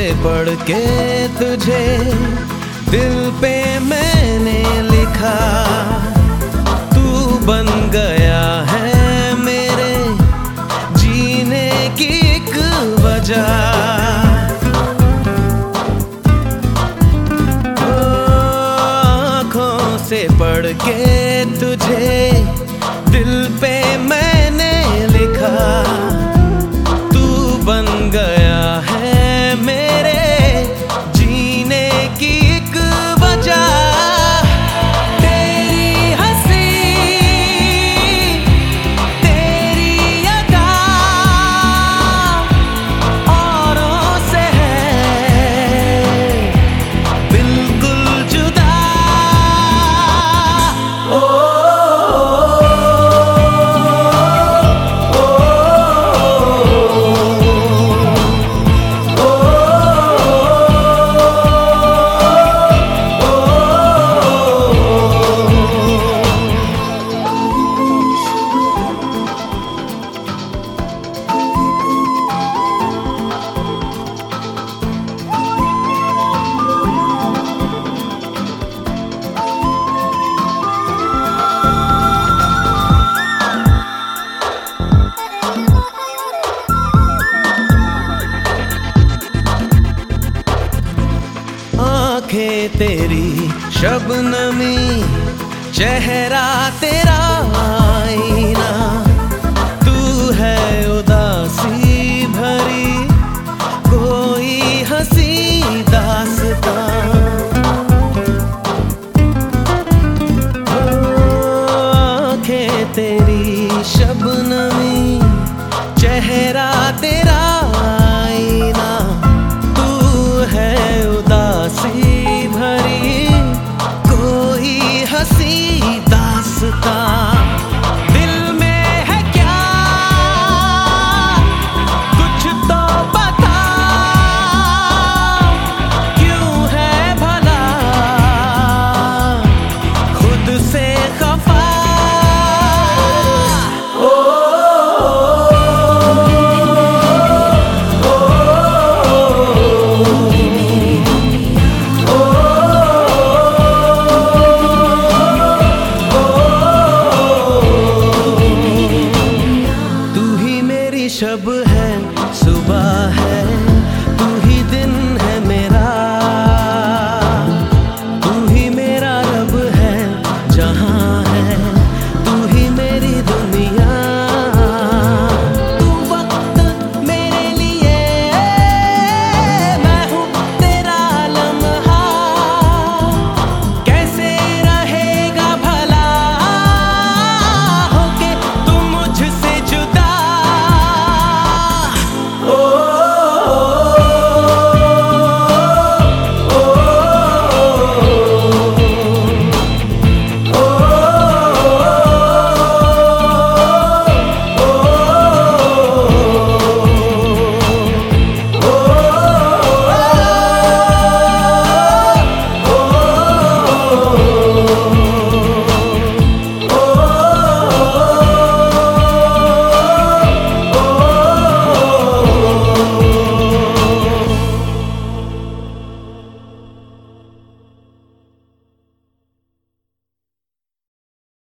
से पढ़ के तुझे दिल पे मैंने लिखा। तू बन गया है मेरे जीने की एक वजह। तेरी शबनमी चेहरा तेरा। शब